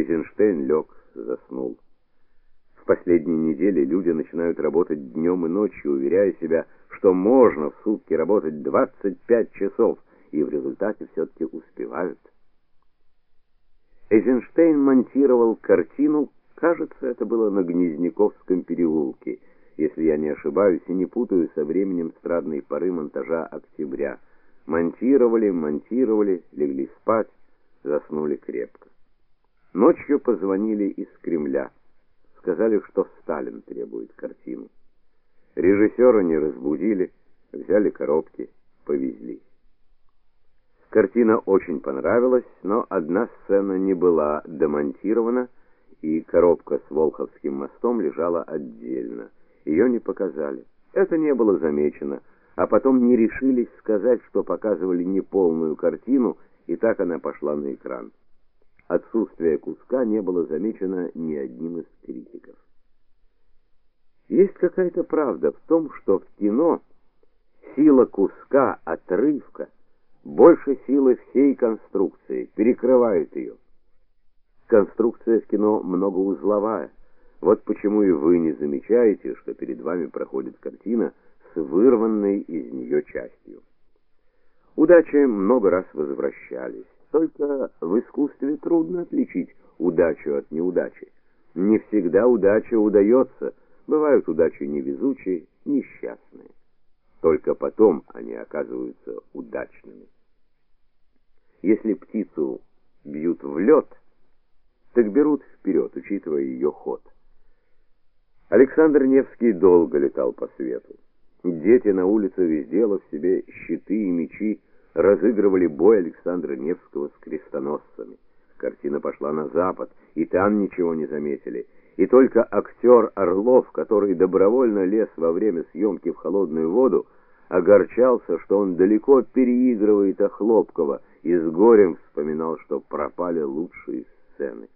Эйзенштейн лег, заснул. В последние недели люди начинают работать днем и ночью, уверяя себя, что можно в сутки работать 25 часов, и в результате все таки успевают. Эйзенштейн монтировал картину, кажется, это было на Гнезняковском переулке, если я не ошибаюсь и не путаю со временем страдной поры монтажа октября. Монтировали, монтировали, легли спать, заснули крепко. Ночью позвонили из Кремля. Сказали, что Сталин требует картину. Режиссера не разбудили, взяли коробки, повезли. Картина очень понравилась, но одна сцена не была демонтирована, и коробка с Волховским мостом лежала отдельно. Ее не показали. Это не было замечено, а потом не решились сказать, что показывали неполную картину, и так она пошла на экран. Отсутствие куска не было замечено ни одним из критиков. Есть какая-то правда в том, что в кино сила куска, отрывка больше силы всей конструкции, перекрывает ее. Конструкция в кино многоузловая. Вот почему и вы не замечаете, что перед вами проходит картина с вырванной из нее частью. Удачи много раз возвращались. Только в искусстве трудно отличить удачу от неудачи. Не всегда удача удается, бывают удачи невезучие, несчастные. Только потом они оказываются удачными. Если птицу бьют в лед, так берут вперед, учитывая ее ход. Александр Невский долго летал по свету. Дети на улице везде в себе разыгрывали бой Александра Невского с крестоносцами. Картина пошла на запад, и там ничего не заметили. И только актер Орлов, который добровольно лез во время съемки в холодную воду, огорчался, что он далеко переигрывает Охлопкова, и с горем вспоминал, что пропали лучшие сцены.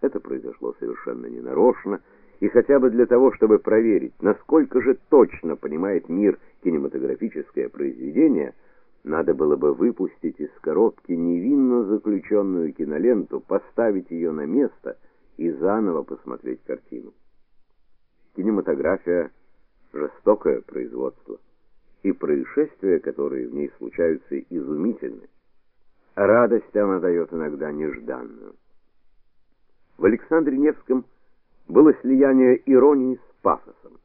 Это произошло совершенно ненарочно, и хотя бы для того, чтобы проверить, насколько же точно понимает мир кинематографическое произведение, надо было бы выпустить из коробки невинно заключенную киноленту, поставить ее на место и заново посмотреть картину. Кинематография жестокое производство, и происшествия, которые в ней случаются, изумительны. Радость она дает иногда нежданную. В Александре Невском было слияние иронии с пафосом.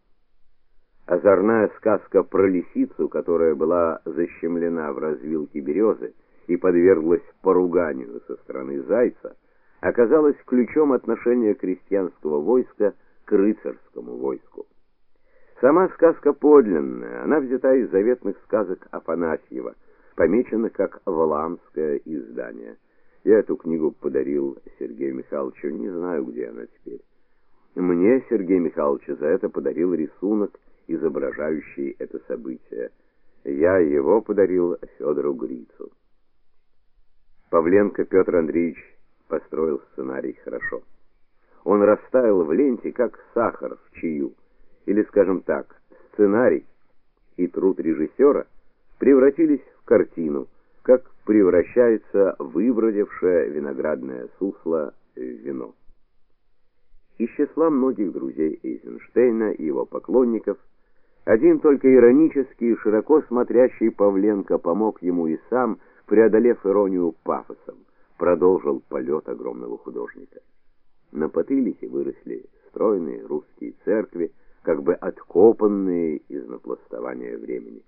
Озорная сказка про лисицу, которая была защемлена в развилке березы и подверглась поруганию со стороны зайца, оказалась ключом отношения крестьянского войска к рыцарскому войску. Сама сказка подлинная, она взята из заветных сказок Афанасьева, помечена как Валамское издание. Я эту книгу подарил Сергею Михайловичу, не знаю, где она теперь. Мне Сергей Михайлович за это подарил рисунок, изображающий это событие. Я его подарил Федору Грицу. Павленко Петр Андреевич построил сценарий хорошо. Он растаял в ленте, как сахар в чаю. Или, скажем так, сценарий и труд режиссера превратились в картину, как превращается выбродившее виноградное сусло в вино. Из числа многих друзей Эйзенштейна и его поклонников один только иронический широко смотрящий Павленко помог ему и сам, преодолев иронию пафосом, продолжил полет огромного художника. На Потылике выросли стройные русские церкви, как бы откопанные из напластования времени.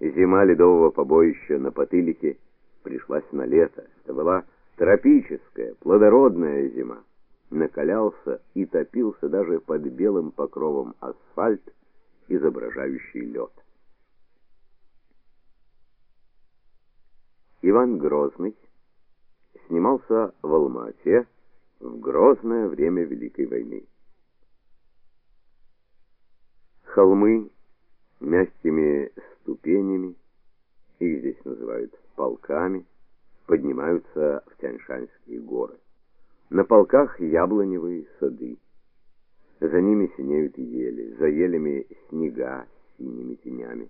Зима ледового побоища на Потылике пришлась на лето. Это была тропическая, плодородная зима. Накалялся и топился даже под белым покровом асфальт, изображающий лед. Иван Грозный снимался в Алма-Ате в грозное время Великой войны. Холмы мягкими ступенями, их здесь называют полками, поднимаются в Тяньшанские горы. На полках яблоневые сады. За ними синеют ели, за елями снега синими тенями.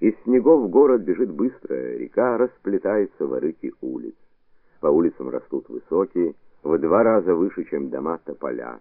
Из снегов в город бежит быстрая река, расплетается в арыки улиц. По улицам растут высокие, в два раза выше, чем дома тополя.